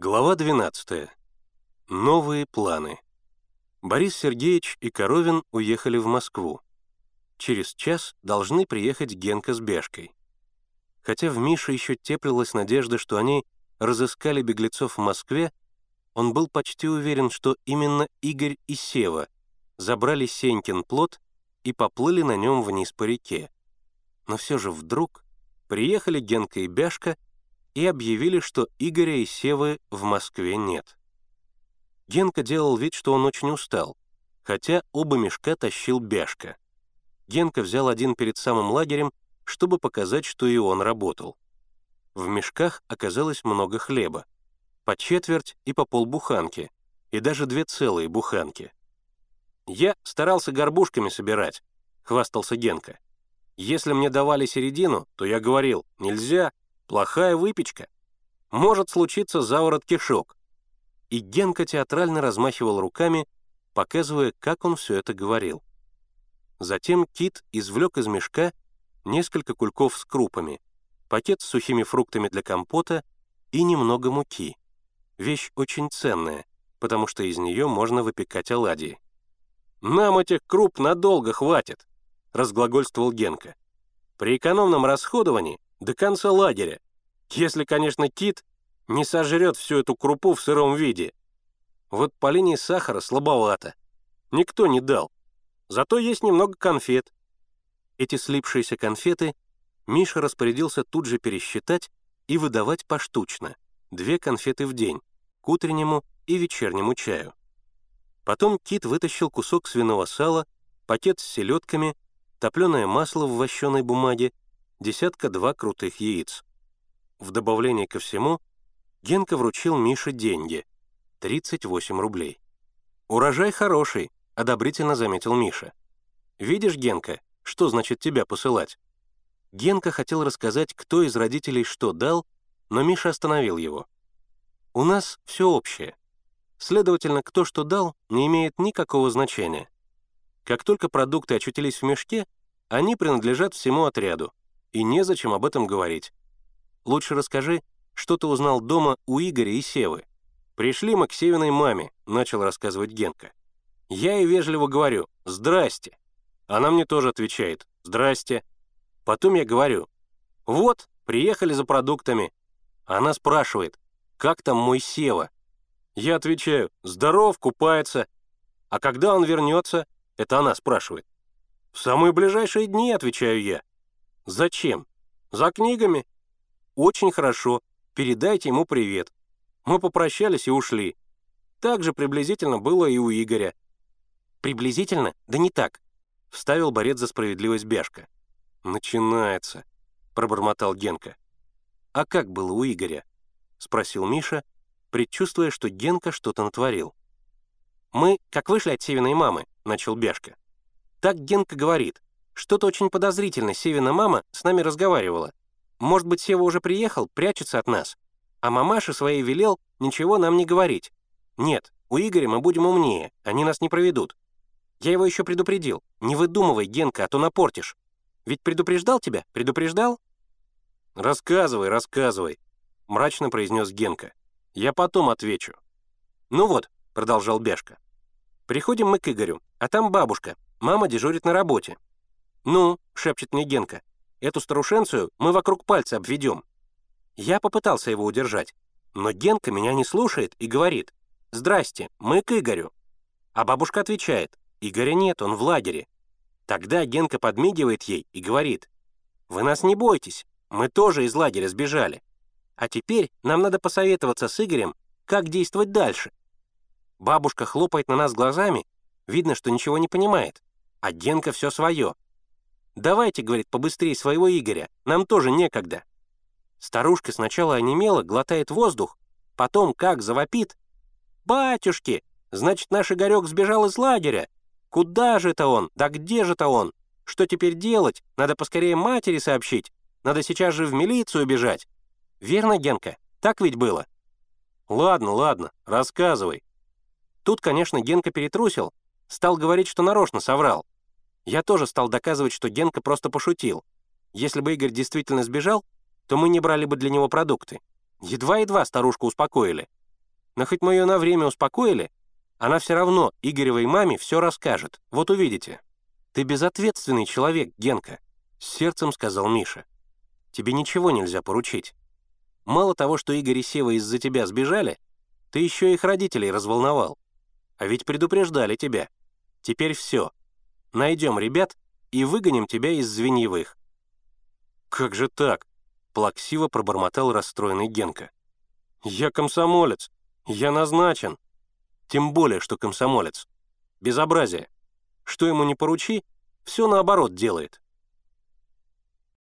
Глава 12. Новые планы. Борис Сергеевич и Коровин уехали в Москву. Через час должны приехать Генка с Бешкой. Хотя в Мише еще теплилась надежда, что они разыскали беглецов в Москве, он был почти уверен, что именно Игорь и Сева забрали Сенькин плод и поплыли на нем вниз по реке. Но все же вдруг приехали Генка и Бяшка и объявили, что Игоря и Севы в Москве нет. Генка делал вид, что он очень устал, хотя оба мешка тащил Бяшка. Генка взял один перед самым лагерем, чтобы показать, что и он работал. В мешках оказалось много хлеба, по четверть и по полбуханки, и даже две целые буханки. «Я старался горбушками собирать», — хвастался Генка. «Если мне давали середину, то я говорил, нельзя, плохая выпечка. Может случиться заворот кишок». И Генка театрально размахивал руками, показывая, как он все это говорил. Затем Кит извлек из мешка несколько кульков с крупами, пакет с сухими фруктами для компота и немного муки. Вещь очень ценная, потому что из нее можно выпекать оладьи. «Нам этих круп надолго хватит», — разглагольствовал Генка. «При экономном расходовании до конца лагеря, если, конечно, кит не сожрет всю эту крупу в сыром виде. Вот по линии сахара слабовато. Никто не дал. Зато есть немного конфет». Эти слипшиеся конфеты Миша распорядился тут же пересчитать и выдавать поштучно, две конфеты в день, к утреннему и вечернему чаю. Потом Кит вытащил кусок свиного сала, пакет с селедками, топленое масло в вощеной бумаге, десятка-два крутых яиц. В добавление ко всему Генка вручил Мише деньги — 38 рублей. «Урожай хороший», — одобрительно заметил Миша. «Видишь, Генка, что значит тебя посылать?» Генка хотел рассказать, кто из родителей что дал, но Миша остановил его. «У нас все общее. Следовательно, кто что дал, не имеет никакого значения. Как только продукты очутились в мешке, они принадлежат всему отряду, и незачем об этом говорить. Лучше расскажи, что ты узнал дома у Игоря и Севы. «Пришли мы к Севиной маме», — начал рассказывать Генка. Я ей вежливо говорю «Здрасте». Она мне тоже отвечает «Здрасте». Потом я говорю «Вот, приехали за продуктами». Она спрашивает «Как там мой Сева?» Я отвечаю, здоров, купается. А когда он вернется, это она спрашивает. В самые ближайшие дни, отвечаю я. Зачем? За книгами. Очень хорошо, передайте ему привет. Мы попрощались и ушли. Так же приблизительно было и у Игоря. Приблизительно? Да не так. Вставил борец за справедливость Бяшка. «Начинается», — пробормотал Генка. «А как было у Игоря?» — спросил Миша, предчувствуя, что Генка что-то натворил. «Мы, как вышли от Севиной мамы», — начал Бяшка. «Так Генка говорит. Что-то очень подозрительно Севина мама с нами разговаривала. Может быть, Сева уже приехал, прячется от нас. А мамаша своей велел ничего нам не говорить. Нет, у Игоря мы будем умнее, они нас не проведут. Я его еще предупредил. Не выдумывай, Генка, а то напортишь. Ведь предупреждал тебя? Предупреждал?» «Рассказывай, рассказывай», — мрачно произнес Генка. Я потом отвечу». «Ну вот», — продолжал Бяшка. «Приходим мы к Игорю, а там бабушка, мама дежурит на работе». «Ну», — шепчет мне Генка, «эту старушенцию мы вокруг пальца обведем». Я попытался его удержать, но Генка меня не слушает и говорит, «Здрасте, мы к Игорю». А бабушка отвечает, «Игоря нет, он в лагере». Тогда Генка подмигивает ей и говорит, «Вы нас не бойтесь, мы тоже из лагеря сбежали». А теперь нам надо посоветоваться с Игорем, как действовать дальше. Бабушка хлопает на нас глазами, видно, что ничего не понимает, а Генка все свое. «Давайте, — говорит, — побыстрее своего Игоря, нам тоже некогда». Старушка сначала онемела, глотает воздух, потом как завопит. «Батюшки, значит, наш Игорек сбежал из лагеря. Куда же это он? Да где же это он? Что теперь делать? Надо поскорее матери сообщить. Надо сейчас же в милицию бежать. Верно, Генка? Так ведь было?» «Ладно, ладно, рассказывай». Тут, конечно, Генка перетрусил, стал говорить, что нарочно соврал. Я тоже стал доказывать, что Генка просто пошутил. Если бы Игорь действительно сбежал, то мы не брали бы для него продукты. Едва-едва старушку успокоили. Но хоть мы ее на время успокоили, она все равно Игоревой маме все расскажет. Вот увидите. Ты безответственный человек, Генка, с сердцем сказал Миша. Тебе ничего нельзя поручить. Мало того, что Игорь и Сева из-за тебя сбежали, ты еще их родителей разволновал. А ведь предупреждали тебя. Теперь все. Найдем ребят и выгоним тебя из звеньевых». «Как же так?» — плаксиво пробормотал расстроенный Генка. «Я комсомолец. Я назначен. Тем более, что комсомолец. Безобразие. Что ему не поручи, все наоборот делает.